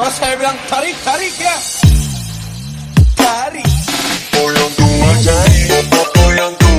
Terus saya bilang tarik, tarik ya. Tarik. Apa yang tua jadi, apa yang tua.